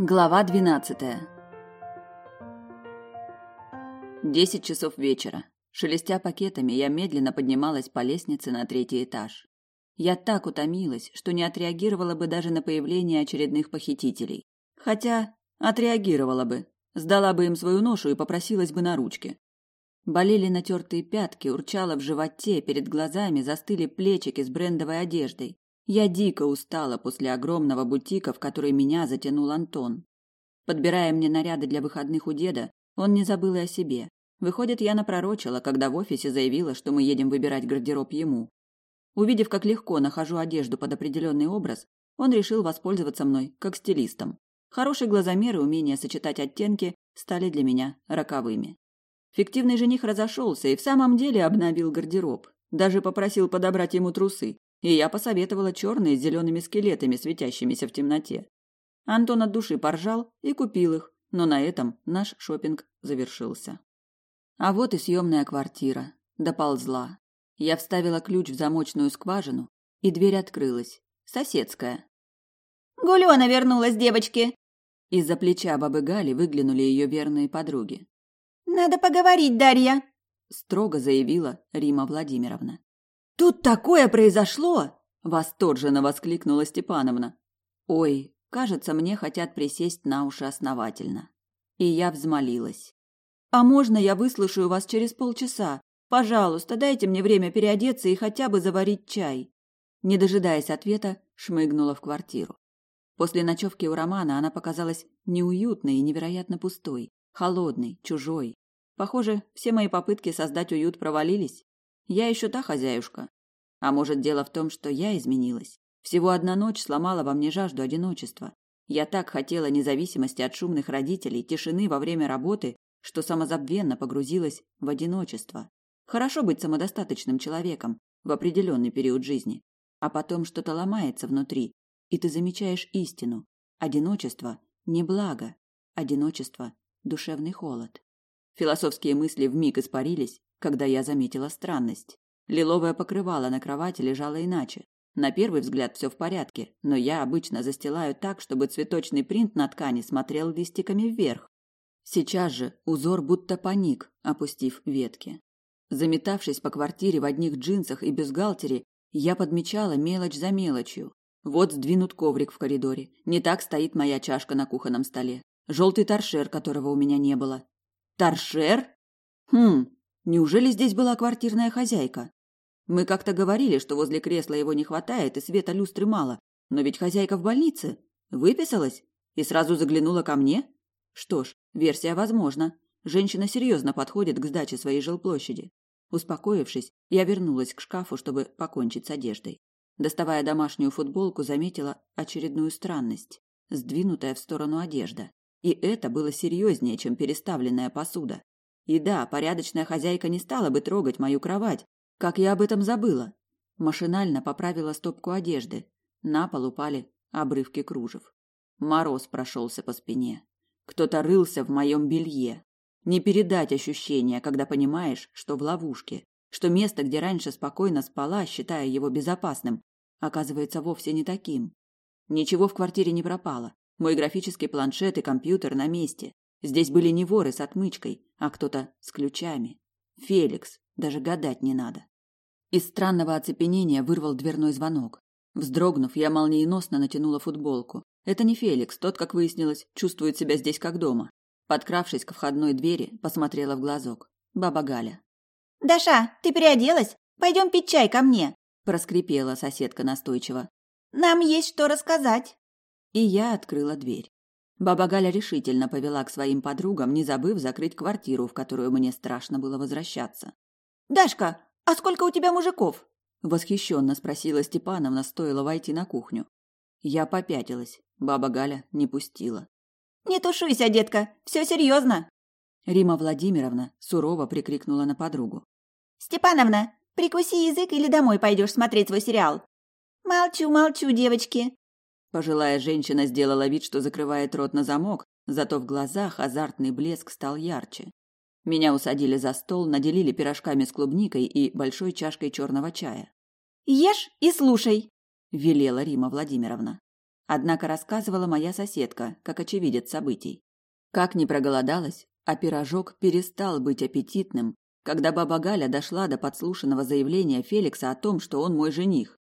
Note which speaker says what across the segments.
Speaker 1: Глава двенадцатая. Десять часов вечера. Шелестя пакетами, я медленно поднималась по лестнице на третий этаж. Я так утомилась, что не отреагировала бы даже на появление очередных похитителей. Хотя отреагировала бы, сдала бы им свою ношу и попросилась бы на ручки. Болели натертые пятки, урчало в животе, перед глазами застыли плечики с брендовой одеждой. Я дико устала после огромного бутика, в который меня затянул Антон. Подбирая мне наряды для выходных у деда, он не забыл и о себе. Выходит, я напророчила, когда в офисе заявила, что мы едем выбирать гардероб ему. Увидев, как легко нахожу одежду под определенный образ, он решил воспользоваться мной как стилистом. Хороший глазомер и умение сочетать оттенки стали для меня роковыми. Фиктивный жених разошелся и в самом деле обновил гардероб. Даже попросил подобрать ему трусы, и я посоветовала черные с зелеными скелетами, светящимися в темноте. Антон от души поржал и купил их, но на этом наш шопинг завершился. А вот и съемная квартира. Доползла. Я вставила ключ в замочную скважину, и дверь открылась. Соседская.
Speaker 2: «Гулёна вернулась, девочки!»
Speaker 1: Из-за плеча бабы Гали выглянули ее верные подруги.
Speaker 2: «Надо поговорить, Дарья!»
Speaker 1: строго заявила Рима Владимировна. Тут такое произошло, восторженно воскликнула Степановна. Ой, кажется, мне хотят присесть на уши основательно. И я взмолилась. А можно я выслушаю вас через полчаса? Пожалуйста, дайте мне время переодеться и хотя бы заварить чай. Не дожидаясь ответа, шмыгнула в квартиру. После ночевки у Романа она показалась неуютной и невероятно пустой, холодной, чужой. Похоже, все мои попытки создать уют провалились. Я еще та хозяюшка. А может, дело в том, что я изменилась. Всего одна ночь сломала во мне жажду одиночества. Я так хотела независимости от шумных родителей, тишины во время работы, что самозабвенно погрузилась в одиночество. Хорошо быть самодостаточным человеком в определенный период жизни, а потом что-то ломается внутри, и ты замечаешь истину. Одиночество не благо, одиночество душевный холод. Философские мысли вмиг испарились, когда я заметила странность. Лиловое покрывало на кровати лежало иначе. На первый взгляд все в порядке, но я обычно застилаю так, чтобы цветочный принт на ткани смотрел листиками вверх. Сейчас же узор будто паник, опустив ветки. Заметавшись по квартире в одних джинсах и бюстгальтере, я подмечала мелочь за мелочью. Вот сдвинут коврик в коридоре. Не так стоит моя чашка на кухонном столе. Желтый торшер, которого у меня не было. Торшер? Хм, Неужели здесь была квартирная хозяйка? Мы как-то говорили, что возле кресла его не хватает и света люстры мало. Но ведь хозяйка в больнице. Выписалась и сразу заглянула ко мне? Что ж, версия возможна. Женщина серьезно подходит к сдаче своей жилплощади. Успокоившись, я вернулась к шкафу, чтобы покончить с одеждой. Доставая домашнюю футболку, заметила очередную странность. Сдвинутая в сторону одежда. И это было серьезнее, чем переставленная посуда. И да, порядочная хозяйка не стала бы трогать мою кровать. Как я об этом забыла? Машинально поправила стопку одежды. На пол упали обрывки кружев. Мороз прошелся по спине. Кто-то рылся в моем белье. Не передать ощущения, когда понимаешь, что в ловушке, что место, где раньше спокойно спала, считая его безопасным, оказывается вовсе не таким. Ничего в квартире не пропало. Мой графический планшет и компьютер на месте. Здесь были не воры с отмычкой, а кто-то с ключами. Феликс, даже гадать не надо. Из странного оцепенения вырвал дверной звонок. Вздрогнув, я молниеносно натянула футболку. Это не Феликс, тот, как выяснилось, чувствует себя здесь как дома. Подкравшись к входной двери, посмотрела в глазок. Баба Галя.
Speaker 2: «Даша, ты переоделась? Пойдем пить чай ко мне!»
Speaker 1: проскрипела соседка настойчиво.
Speaker 2: «Нам есть что рассказать!»
Speaker 1: И я открыла дверь. Баба Галя решительно повела к своим подругам, не забыв закрыть квартиру, в которую мне страшно было возвращаться.
Speaker 2: «Дашка, а сколько у тебя мужиков?»
Speaker 1: Восхищенно спросила Степановна, стоило войти на кухню. Я попятилась. Баба Галя не пустила.
Speaker 2: «Не тушуйся, детка, все серьезно!»
Speaker 1: Рима Владимировна сурово прикрикнула на подругу.
Speaker 2: «Степановна, прикуси язык или домой пойдешь смотреть свой сериал?» «Молчу, молчу, девочки!»
Speaker 1: Пожилая женщина сделала вид, что закрывает рот на замок, зато в глазах азартный блеск стал ярче. Меня усадили за стол, наделили пирожками с клубникой и большой чашкой черного чая.
Speaker 2: «Ешь и слушай», –
Speaker 1: велела Рима Владимировна. Однако рассказывала моя соседка, как очевидец событий. Как ни проголодалась, а пирожок перестал быть аппетитным, когда баба Галя дошла до подслушанного заявления Феликса о том, что он мой жених.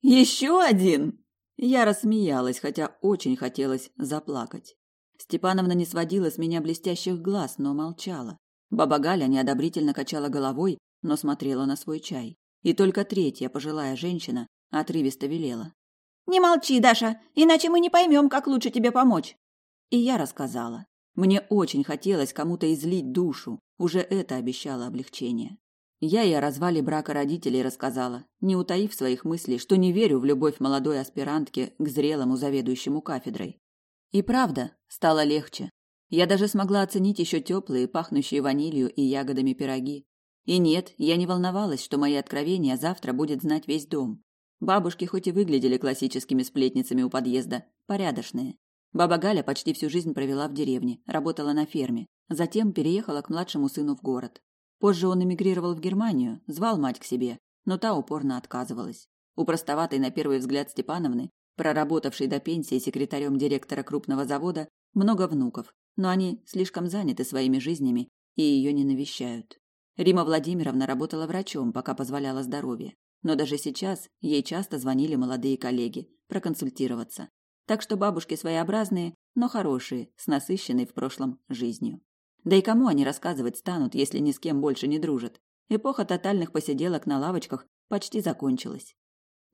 Speaker 1: «Еще один!» Я рассмеялась, хотя очень хотелось заплакать. Степановна не сводила с меня блестящих глаз, но молчала. Баба Галя неодобрительно качала головой, но смотрела на свой чай. И только третья пожилая женщина отрывисто велела.
Speaker 2: «Не молчи, Даша, иначе мы не поймем, как лучше тебе помочь».
Speaker 1: И я рассказала. Мне очень хотелось кому-то излить душу, уже это обещало облегчение. Я и о развале брака родителей рассказала, не утаив своих мыслей, что не верю в любовь молодой аспирантки к зрелому заведующему кафедрой. И правда, стало легче. Я даже смогла оценить еще теплые, пахнущие ванилью и ягодами пироги. И нет, я не волновалась, что мои откровения завтра будет знать весь дом. Бабушки хоть и выглядели классическими сплетницами у подъезда, порядочные. Баба Галя почти всю жизнь провела в деревне, работала на ферме, затем переехала к младшему сыну в город. Позже он эмигрировал в Германию, звал мать к себе, но та упорно отказывалась. У простоватой на первый взгляд Степановны, проработавшей до пенсии секретарем директора крупного завода, много внуков, но они слишком заняты своими жизнями и ее не навещают. Рима Владимировна работала врачом, пока позволяло здоровье. Но даже сейчас ей часто звонили молодые коллеги проконсультироваться. Так что бабушки своеобразные, но хорошие, с насыщенной в прошлом жизнью. Да и кому они рассказывать станут, если ни с кем больше не дружат? Эпоха тотальных посиделок на лавочках почти закончилась.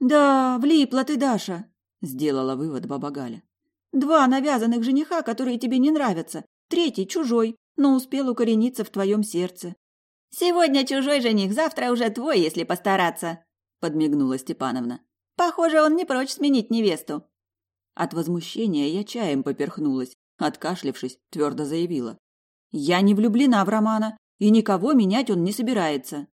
Speaker 2: «Да, влипла ты, Даша», –
Speaker 1: сделала вывод баба Галя.
Speaker 2: «Два навязанных жениха, которые тебе не нравятся. Третий чужой, но успел укорениться в твоем сердце». «Сегодня чужой жених, завтра уже твой, если постараться», – подмигнула Степановна. «Похоже, он не прочь сменить невесту».
Speaker 1: От возмущения я чаем поперхнулась, откашлившись, твердо заявила. Я не влюблена в Романа, и никого менять он не собирается.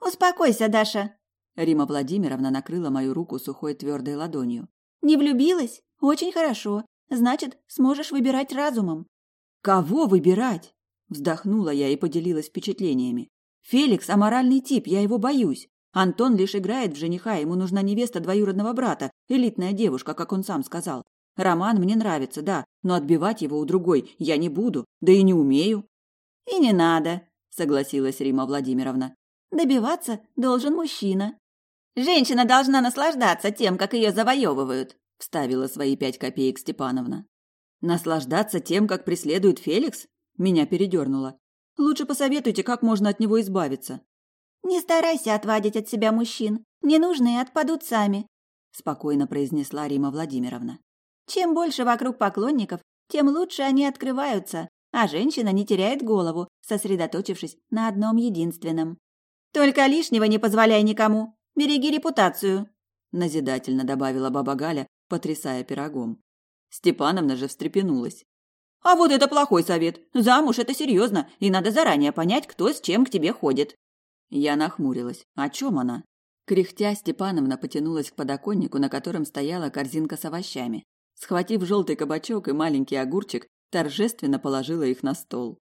Speaker 2: Успокойся, Даша.
Speaker 1: Рима Владимировна накрыла мою руку сухой твердой ладонью.
Speaker 2: Не влюбилась? Очень хорошо. Значит, сможешь выбирать разумом.
Speaker 1: Кого выбирать? Вздохнула я и поделилась впечатлениями. Феликс аморальный тип, я его боюсь. Антон лишь играет в жениха, ему нужна невеста двоюродного брата, элитная девушка, как он сам сказал. Роман мне нравится, да, но отбивать его у другой я не буду, да и не умею.
Speaker 2: И не надо, согласилась Рима Владимировна. Добиваться должен мужчина. Женщина должна наслаждаться тем, как ее завоевывают, вставила свои пять копеек Степановна.
Speaker 1: Наслаждаться тем, как преследует Феликс? Меня передернуло. Лучше посоветуйте, как можно от него избавиться.
Speaker 2: Не старайся отвадить от себя мужчин. Ненужные отпадут сами, спокойно произнесла Рима Владимировна. Чем больше вокруг поклонников, тем лучше они открываются, а женщина не теряет голову, сосредоточившись на одном единственном. «Только лишнего не позволяй никому. Береги репутацию», – назидательно добавила баба Галя, потрясая пирогом.
Speaker 1: Степановна же встрепенулась.
Speaker 2: «А вот это плохой совет. Замуж – это серьезно, и надо заранее понять, кто с чем к тебе ходит».
Speaker 1: Я нахмурилась. О чем она? Кряхтя, Степановна потянулась к подоконнику, на котором стояла корзинка с овощами. Схватив желтый кабачок и маленький огурчик, торжественно положила их на стол.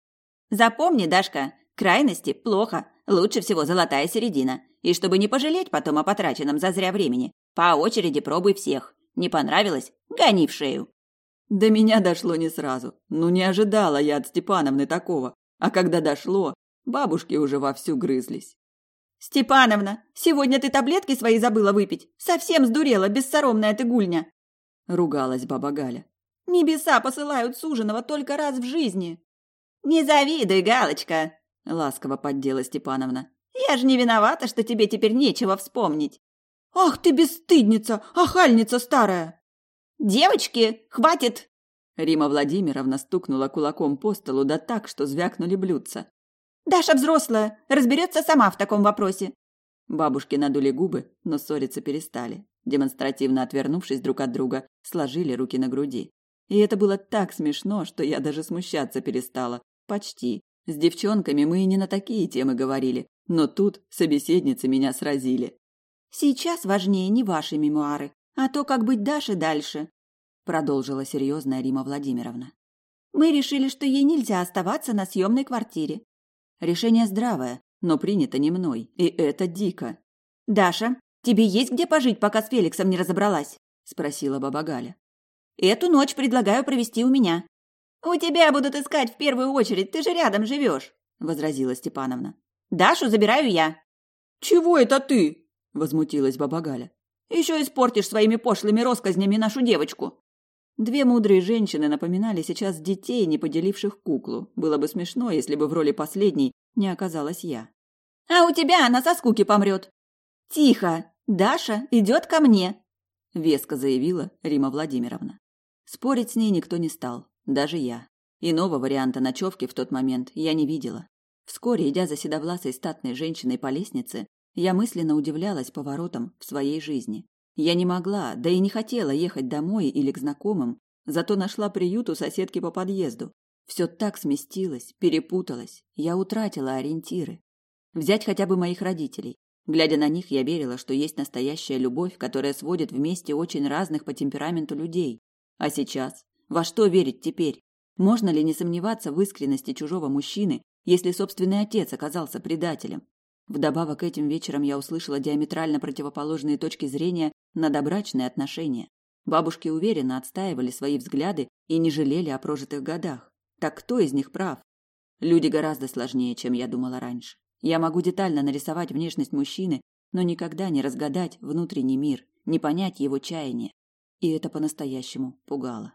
Speaker 2: «Запомни, Дашка, крайности плохо. Лучше всего золотая середина. И чтобы не пожалеть потом о потраченном зазря времени, по очереди пробуй всех. Не понравилось – гони в шею».
Speaker 1: До меня дошло не сразу. Ну, не ожидала я от Степановны такого. А когда дошло, бабушки уже вовсю грызлись.
Speaker 2: «Степановна, сегодня ты таблетки свои забыла выпить? Совсем сдурела, бессоромная ты гульня!»
Speaker 1: Ругалась баба Галя.
Speaker 2: Небеса посылают суженого только раз в жизни. Не завидуй, Галочка, ласково поддела Степановна. Я же не виновата, что тебе теперь нечего вспомнить. Ах ты бесстыдница, ахальница старая. Девочки, хватит.
Speaker 1: Рима Владимировна стукнула кулаком по столу да так, что звякнули блюдца.
Speaker 2: Даша взрослая, разберется сама в таком вопросе.
Speaker 1: Бабушки надули губы, но ссориться перестали демонстративно отвернувшись друг от друга, сложили руки на груди. И это было так смешно, что я даже смущаться перестала. Почти. С девчонками мы и не на такие темы говорили, но тут собеседницы меня сразили.
Speaker 2: Сейчас важнее не ваши мемуары, а то, как быть Даше дальше, продолжила серьезная Рима Владимировна. Мы решили, что ей нельзя оставаться на съемной квартире.
Speaker 1: Решение здравое, но принято не мной, и это дико.
Speaker 2: Даша, Тебе есть где пожить, пока с Феликсом не разобралась?» – спросила баба Галя. Эту ночь предлагаю провести у меня». «У тебя будут искать в первую очередь, ты же рядом живешь», – возразила Степановна. «Дашу забираю я».
Speaker 1: «Чего это ты?» – возмутилась баба Галя.
Speaker 2: «Еще испортишь своими пошлыми росказнями нашу девочку».
Speaker 1: Две мудрые женщины напоминали сейчас детей, не поделивших куклу. Было бы смешно, если бы в роли последней не оказалась я.
Speaker 2: «А у тебя она со скуки помрет». «Тихо! Даша идет ко мне!» – веско заявила Рима Владимировна.
Speaker 1: Спорить с ней никто не стал, даже я. Иного варианта ночевки в тот момент я не видела. Вскоре, идя за седовласой статной женщиной по лестнице, я мысленно удивлялась поворотам в своей жизни. Я не могла, да и не хотела ехать домой или к знакомым, зато нашла приют у соседки по подъезду. Все так сместилось, перепуталось, я утратила ориентиры. Взять хотя бы моих родителей. Глядя на них, я верила, что есть настоящая любовь, которая сводит вместе очень разных по темпераменту людей. А сейчас? Во что верить теперь? Можно ли не сомневаться в искренности чужого мужчины, если собственный отец оказался предателем? Вдобавок этим вечером я услышала диаметрально противоположные точки зрения на добрачные отношения. Бабушки уверенно отстаивали свои взгляды и не жалели о прожитых годах. Так кто из них прав? Люди гораздо сложнее, чем я думала раньше. Я могу детально нарисовать внешность мужчины, но никогда не разгадать внутренний мир, не понять его чаяния. И это по-настоящему пугало.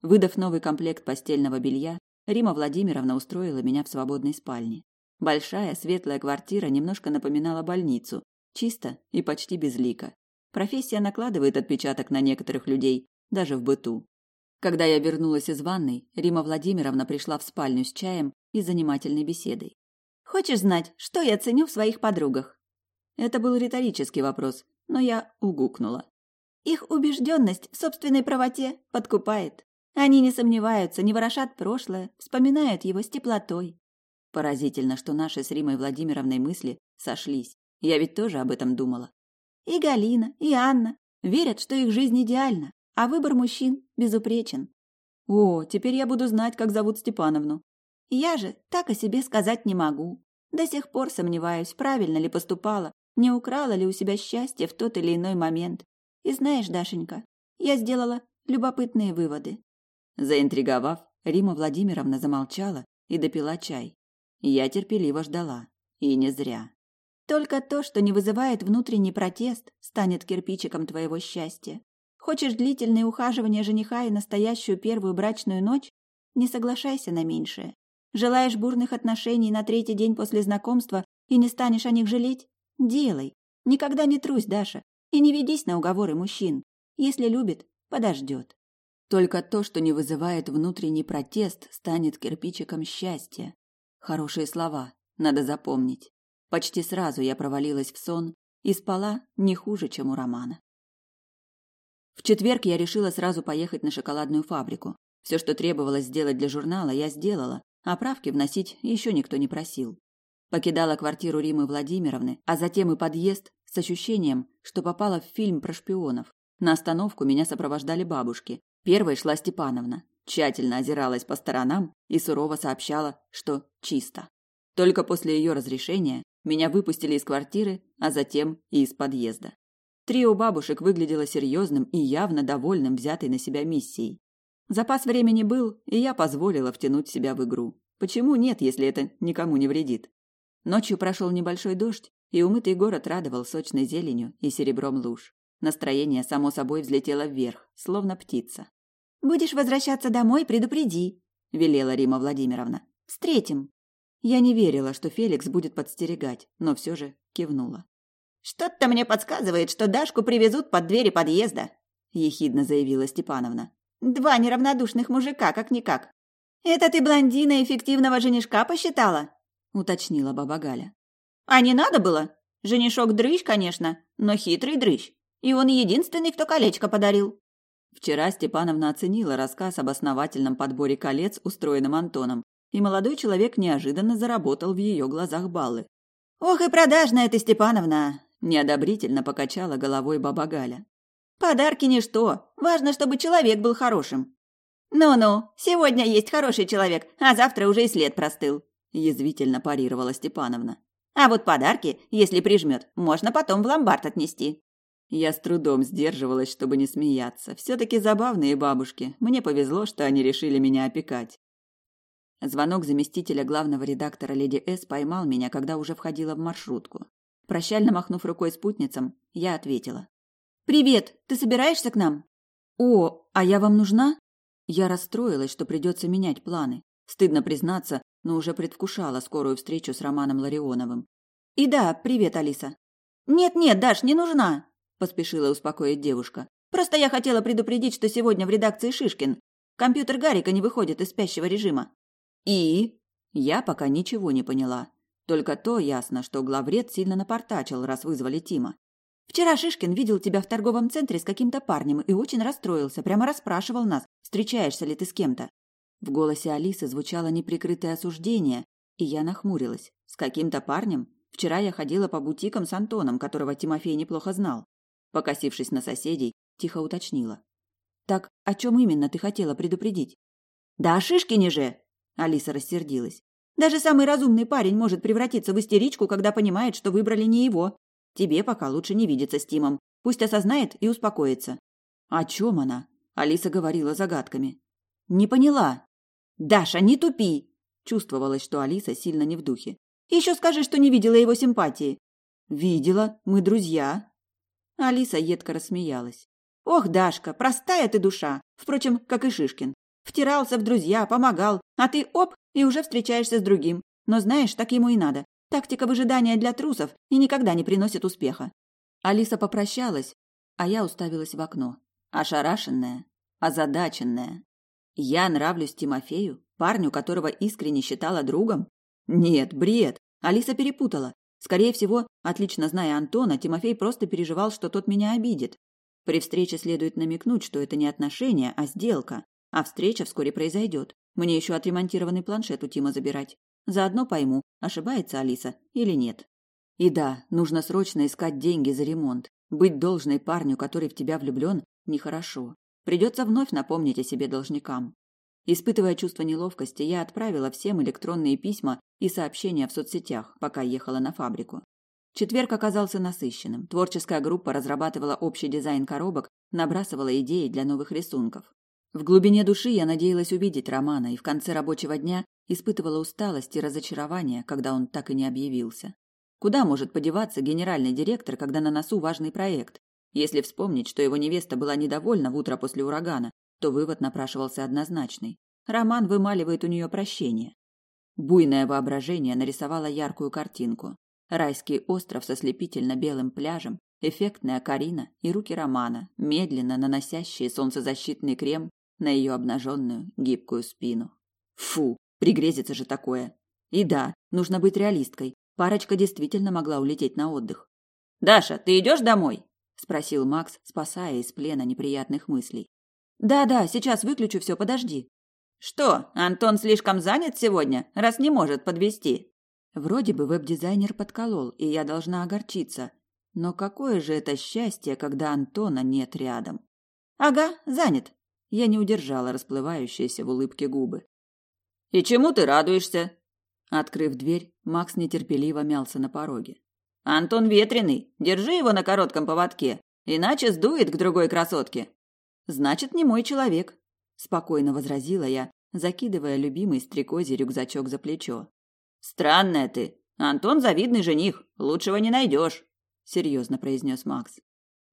Speaker 1: Выдав новый комплект постельного белья, Рима Владимировна устроила меня в свободной спальне. Большая светлая квартира немножко напоминала больницу, Чисто и почти безлико. Профессия накладывает отпечаток на некоторых людей, даже в быту. Когда я вернулась из ванной, Рима Владимировна пришла в спальню с чаем и занимательной беседой.
Speaker 2: «Хочешь знать, что я ценю в своих подругах?»
Speaker 1: Это был риторический вопрос, но я угукнула.
Speaker 2: Их убежденность в собственной правоте подкупает. Они не сомневаются, не ворошат прошлое, вспоминают его с теплотой.
Speaker 1: Поразительно, что наши с Римой Владимировной мысли сошлись. Я ведь тоже об этом думала.
Speaker 2: И Галина, и Анна верят, что их жизнь идеальна, а выбор мужчин безупречен.
Speaker 1: О, теперь я буду знать, как зовут Степановну.
Speaker 2: Я же так о себе сказать не могу. До сих пор сомневаюсь, правильно ли поступала, не украла ли у себя счастье в тот или иной момент. И знаешь, Дашенька, я сделала любопытные выводы.
Speaker 1: Заинтриговав, Рима Владимировна замолчала и допила чай. Я терпеливо ждала. И не зря.
Speaker 2: Только то, что не вызывает внутренний протест, станет кирпичиком твоего счастья. Хочешь длительные ухаживания жениха и настоящую первую брачную ночь? Не соглашайся на меньшее. Желаешь бурных отношений на третий день после знакомства и не станешь о них жалеть? Делай. Никогда не трусь, Даша, и не ведись на уговоры мужчин. Если любит, подождет.
Speaker 1: Только то, что не вызывает внутренний протест, станет кирпичиком счастья. Хорошие слова, надо запомнить. Почти сразу я провалилась в сон и спала не хуже, чем у Романа. В четверг я решила сразу поехать на шоколадную фабрику. Все, что требовалось сделать для журнала, я сделала, а правки вносить еще никто не просил. Покидала квартиру Римы Владимировны, а затем и подъезд с ощущением, что попала в фильм про шпионов. На остановку меня сопровождали бабушки. Первой шла Степановна, тщательно озиралась по сторонам и сурово сообщала, что чисто. Только после ее разрешения меня выпустили из квартиры, а затем и из подъезда. Трио бабушек выглядело серьезным и явно довольным взятой на себя миссией. Запас времени был, и я позволила втянуть себя в игру. Почему нет, если это никому не вредит? Ночью прошел небольшой дождь, и умытый город радовал сочной зеленью и серебром луж. Настроение само собой взлетело вверх, словно птица.
Speaker 2: «Будешь возвращаться домой, предупреди», – велела Рима Владимировна. «Встретим».
Speaker 1: Я не верила, что Феликс будет подстерегать, но все же кивнула.
Speaker 2: «Что-то мне подсказывает, что Дашку привезут под двери подъезда», – ехидно заявила Степановна. «Два неравнодушных мужика, как-никак». «Это ты блондина эффективного женишка посчитала?» – уточнила баба Галя. «А не надо было? Женишок дрыщ, конечно, но хитрый дрыщ. И он единственный, кто колечко подарил».
Speaker 1: Вчера Степановна оценила рассказ об основательном подборе колец, устроенном Антоном, и молодой человек неожиданно заработал в ее глазах баллы.
Speaker 2: «Ох и продажная ты, Степановна!»
Speaker 1: – неодобрительно покачала головой баба Галя.
Speaker 2: «Подарки ничто, важно, чтобы человек был хорошим». «Ну-ну, сегодня есть хороший человек, а завтра уже и след простыл», – язвительно парировала Степановна. «А вот подарки, если прижмет, можно потом в ломбард отнести».
Speaker 1: Я с трудом сдерживалась, чтобы не смеяться. Все-таки забавные бабушки. Мне повезло, что они решили меня опекать. Звонок заместителя главного редактора леди С поймал меня, когда уже входила в маршрутку. Прощально махнув рукой спутницам, я ответила. «Привет! Ты собираешься к нам?» «О, а я вам нужна?» Я расстроилась, что придется менять планы. Стыдно признаться, но уже предвкушала скорую встречу с Романом Ларионовым. «И да, привет, Алиса». «Нет-нет, Даш, не нужна!» – поспешила успокоить девушка. «Просто я хотела предупредить, что сегодня в редакции Шишкин. Компьютер Гарика не выходит из спящего режима». «И?» Я пока ничего не поняла. Только то ясно, что главред сильно напортачил, раз вызвали Тима. Вчера Шишкин видел тебя в торговом центре с каким-то парнем и очень расстроился, прямо расспрашивал нас, встречаешься ли ты с кем-то. В голосе Алисы звучало неприкрытое осуждение, и я нахмурилась. С каким-то парнем? Вчера я ходила по бутикам с Антоном, которого Тимофей неплохо знал. Покосившись на соседей, тихо уточнила. «Так о чем именно ты хотела предупредить?» «Да о Шишкине же!» Алиса рассердилась. «Даже самый разумный парень может превратиться в истеричку, когда понимает, что выбрали не его. Тебе пока лучше не видеться с Тимом. Пусть осознает и успокоится. О чем она? Алиса говорила загадками. Не поняла. Даша, не тупи. Чувствовалось, что Алиса сильно не в духе. Еще скажи, что не видела его симпатии. Видела, мы друзья. Алиса едко рассмеялась. Ох, Дашка, простая ты душа. Впрочем, как и Шишкин. Втирался в друзья, помогал, а ты оп, и уже встречаешься с другим. Но знаешь, так ему и надо. Тактика выжидания для трусов и никогда не приносит успеха. Алиса попрощалась, а я уставилась в окно. Ошарашенная, озадаченная. Я нравлюсь Тимофею, парню, которого искренне считала другом? Нет, бред. Алиса перепутала. Скорее всего, отлично зная Антона, Тимофей просто переживал, что тот меня обидит. При встрече следует намекнуть, что это не отношения, а сделка. А встреча вскоре произойдет. Мне еще отремонтированный планшет у Тима забирать. Заодно пойму, ошибается Алиса или нет. И да, нужно срочно искать деньги за ремонт. Быть должной парню, который в тебя влюблен, нехорошо. Придется вновь напомнить о себе должникам. Испытывая чувство неловкости, я отправила всем электронные письма и сообщения в соцсетях, пока ехала на фабрику. Четверг оказался насыщенным. Творческая группа разрабатывала общий дизайн коробок, набрасывала идеи для новых рисунков. В глубине души я надеялась увидеть Романа и в конце рабочего дня испытывала усталость и разочарование, когда он так и не объявился. Куда может подеваться генеральный директор, когда на носу важный проект? Если вспомнить, что его невеста была недовольна в утро после урагана, то вывод напрашивался однозначный. Роман вымаливает у нее прощение. Буйное воображение нарисовало яркую картинку. Райский остров со слепительно белым пляжем, эффектная Карина и руки Романа, медленно наносящие солнцезащитный крем на ее обнаженную гибкую спину. Фу, пригрезится же такое. И да, нужно быть реалисткой. Парочка действительно могла улететь на отдых. Даша, ты идешь домой? спросил Макс, спасая из плена неприятных мыслей. Да-да, сейчас выключу все, подожди. Что, Антон слишком занят сегодня, раз не может подвести? Вроде бы веб-дизайнер подколол, и я должна огорчиться. Но какое же это счастье, когда Антона нет рядом. Ага, занят, я не удержала расплывающиеся в улыбке губы. «И чему ты радуешься?» Открыв дверь, Макс нетерпеливо мялся на пороге. «Антон ветреный, держи его на коротком поводке, иначе сдует к другой красотке». «Значит, не мой человек», – спокойно возразила я, закидывая любимый стрекози рюкзачок за плечо. «Странная ты. Антон завидный жених, лучшего не найдешь», – серьезно произнес Макс.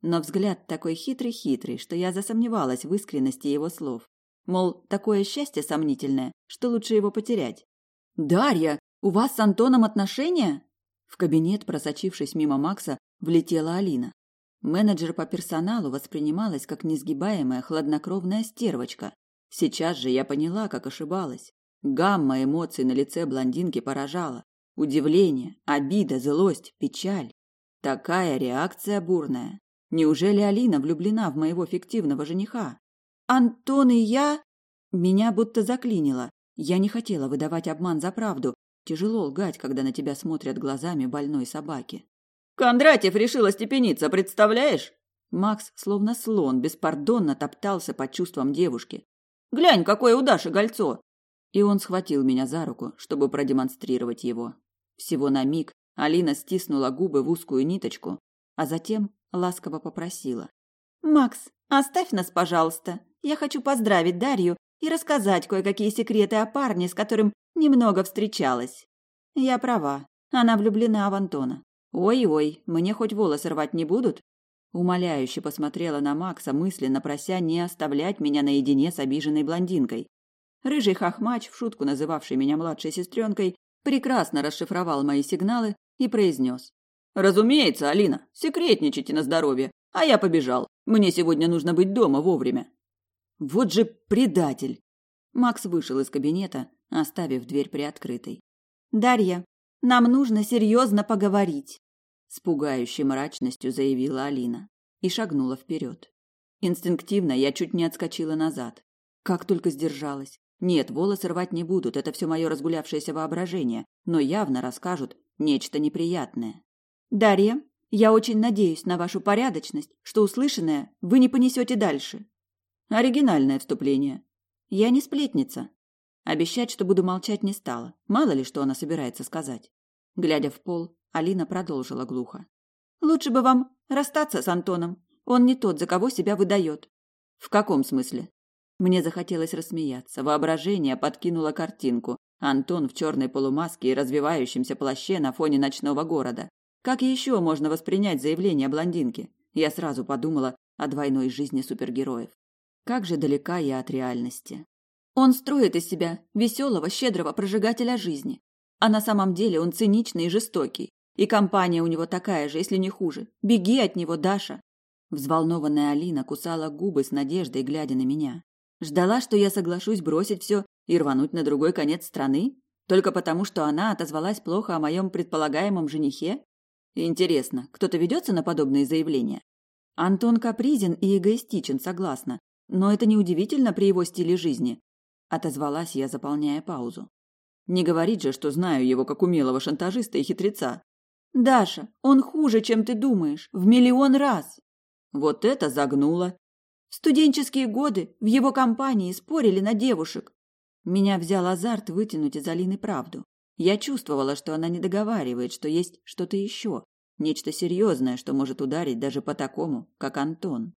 Speaker 1: Но взгляд такой хитрый-хитрый, что я засомневалась в искренности его слов. Мол, такое счастье сомнительное, что лучше его потерять. «Дарья, у вас с Антоном отношения?» В кабинет, просочившись мимо Макса, влетела Алина. Менеджер по персоналу воспринималась как несгибаемая хладнокровная стервочка. Сейчас же я поняла, как ошибалась. Гамма эмоций на лице блондинки поражала. Удивление, обида, злость, печаль. Такая реакция бурная. Неужели Алина влюблена в моего фиктивного жениха? Антон и я... Меня будто заклинило. Я не хотела выдавать обман за правду. Тяжело лгать, когда на тебя смотрят глазами больной собаки. Кондратьев решил остепениться, представляешь? Макс, словно слон, беспардонно топтался под чувством девушки. Глянь, какое у Даши гольцо! И он схватил меня за руку, чтобы продемонстрировать его. Всего на миг Алина стиснула губы в узкую ниточку, а затем ласково попросила.
Speaker 2: «Макс, оставь нас, пожалуйста. Я хочу поздравить Дарью и рассказать кое-какие секреты о парне, с которым немного встречалась». Я права. Она влюблена в Антона. Ой-ой, мне хоть волосы рвать не будут? Умоляюще посмотрела на Макса, мысленно прося не оставлять меня наедине с обиженной блондинкой. Рыжий хохмач, в шутку называвший меня младшей сестренкой, прекрасно расшифровал мои сигналы и произнес. «Разумеется, Алина, секретничайте на здоровье, а я побежал. Мне сегодня нужно быть дома вовремя». Вот же предатель! Макс вышел из кабинета, оставив дверь приоткрытой. «Дарья, нам нужно серьезно поговорить», – с пугающей мрачностью заявила Алина и шагнула вперед. Инстинктивно я чуть не отскочила назад. Как только сдержалась. Нет, волосы рвать не будут, это все мое разгулявшееся воображение, но явно расскажут нечто неприятное. «Дарья, я очень надеюсь на вашу порядочность, что услышанное вы не понесете дальше». Оригинальное вступление. Я не сплетница, Обещать, что буду молчать, не стала. Мало ли, что она собирается сказать. Глядя в пол, Алина продолжила глухо. «Лучше бы вам расстаться с Антоном. Он не тот, за кого себя выдает». «В каком смысле?» Мне захотелось рассмеяться. Воображение подкинуло картинку. Антон в черной полумаске и развивающемся плаще на фоне ночного города. Как еще можно воспринять заявление блондинки? Я сразу подумала о двойной жизни супергероев. Как же далека я от реальности. Он строит из себя веселого, щедрого прожигателя жизни. А на самом деле он циничный и жестокий. И компания у него такая же, если не хуже. Беги от него, Даша. Взволнованная Алина кусала губы с надеждой, глядя на меня. Ждала, что я соглашусь бросить все и рвануть на другой конец страны? Только потому, что она отозвалась плохо о моем предполагаемом женихе? Интересно, кто-то ведется на подобные заявления? Антон капризен и эгоистичен, согласна. Но это неудивительно при его стиле жизни отозвалась я, заполняя паузу. Не говорить же, что знаю его как умелого шантажиста и хитреца. Даша, он хуже, чем ты думаешь, в миллион раз. Вот это загнуло. В студенческие годы в его компании спорили на девушек. Меня взял азарт вытянуть из Алины правду. Я чувствовала, что она не договаривает, что есть что-то еще, нечто серьезное, что может ударить даже по такому, как Антон.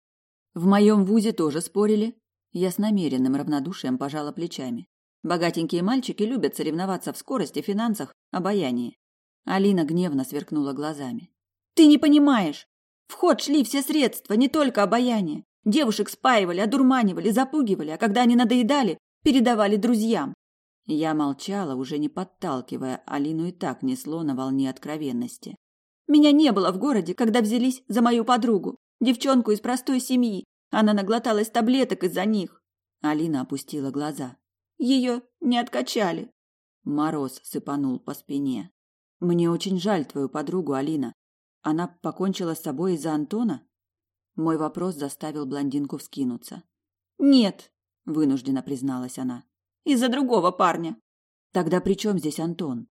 Speaker 2: В моем вузе тоже спорили, я с намеренным равнодушием пожала плечами. Богатенькие мальчики любят соревноваться в скорости, финансах, обаянии. Алина гневно сверкнула глазами. Ты не понимаешь. В ход шли все средства, не только обаяние. Девушек спаивали, одурманивали, запугивали, а когда они надоедали, передавали друзьям. Я молчала, уже не подталкивая, Алину и так несло на волне откровенности. Меня не было в городе, когда взялись за мою подругу, девчонку из простой семьи, она наглоталась таблеток из-за них. Алина опустила глаза. Ее не откачали. Мороз сыпанул по спине. Мне очень жаль твою подругу, Алина. Она покончила с собой из-за Антона? Мой вопрос заставил блондинку вскинуться. Нет, вынуждена призналась она. Из-за другого парня. Тогда при чем здесь Антон?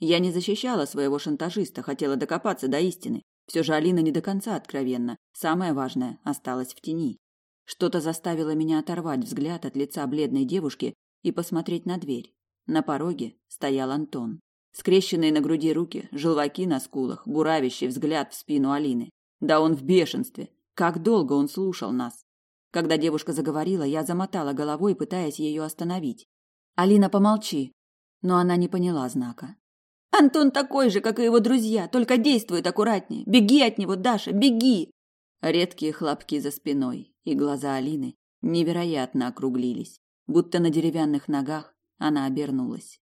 Speaker 2: Я не защищала своего шантажиста, хотела докопаться до истины. Все же Алина не до конца откровенна. Самое важное осталось в тени. Что-то заставило меня оторвать взгляд от лица бледной девушки и посмотреть на дверь. На пороге стоял Антон. Скрещенные на груди руки, желваки на скулах, буравящий взгляд в спину Алины. Да он в бешенстве. Как долго он слушал нас. Когда девушка заговорила, я замотала головой, пытаясь ее остановить. «Алина, помолчи». Но она не поняла знака. «Антон такой же, как и его друзья, только действует аккуратнее. Беги от него, Даша, беги!» Редкие хлопки за спиной, и глаза Алины невероятно округлились, будто на деревянных ногах она обернулась.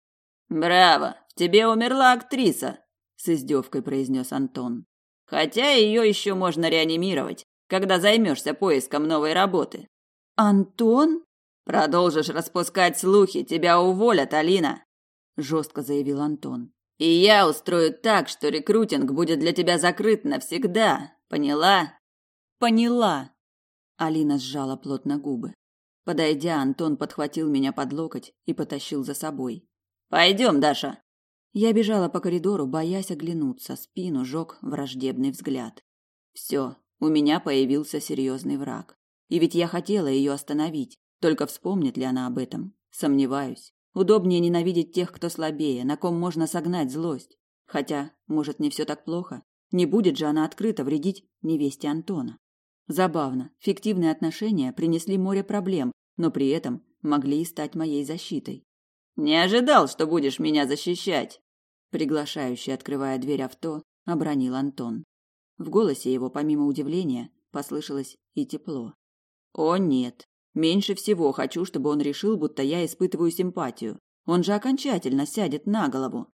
Speaker 2: «Браво! В тебе умерла актриса!» – с издевкой произнес Антон. «Хотя ее еще можно реанимировать, когда займешься поиском новой работы». «Антон?» «Продолжишь распускать слухи, тебя уволят, Алина!» – жестко заявил Антон. «И я устрою так, что рекрутинг будет для тебя закрыт навсегда, поняла?» Поняла. Алина сжала плотно губы. Подойдя, Антон подхватил меня под локоть и потащил за собой. Пойдем, Даша. Я бежала по коридору, боясь оглянуться, спину жег враждебный взгляд. Все, у меня появился серьезный враг. И ведь я хотела ее остановить, только вспомнит ли она об этом? Сомневаюсь. Удобнее ненавидеть тех, кто слабее, на ком можно согнать злость. Хотя, может, не все так плохо.
Speaker 1: Не будет же она открыто вредить невесте Антона. Забавно, фиктивные отношения принесли море проблем, но при этом могли и стать моей защитой.
Speaker 3: Не ожидал, что будешь меня защищать,
Speaker 1: приглашающий, открывая дверь авто, обронил Антон. В голосе его, помимо удивления, послышалось и тепло. О нет, меньше всего хочу, чтобы он решил, будто я испытываю симпатию. Он же окончательно сядет на голову.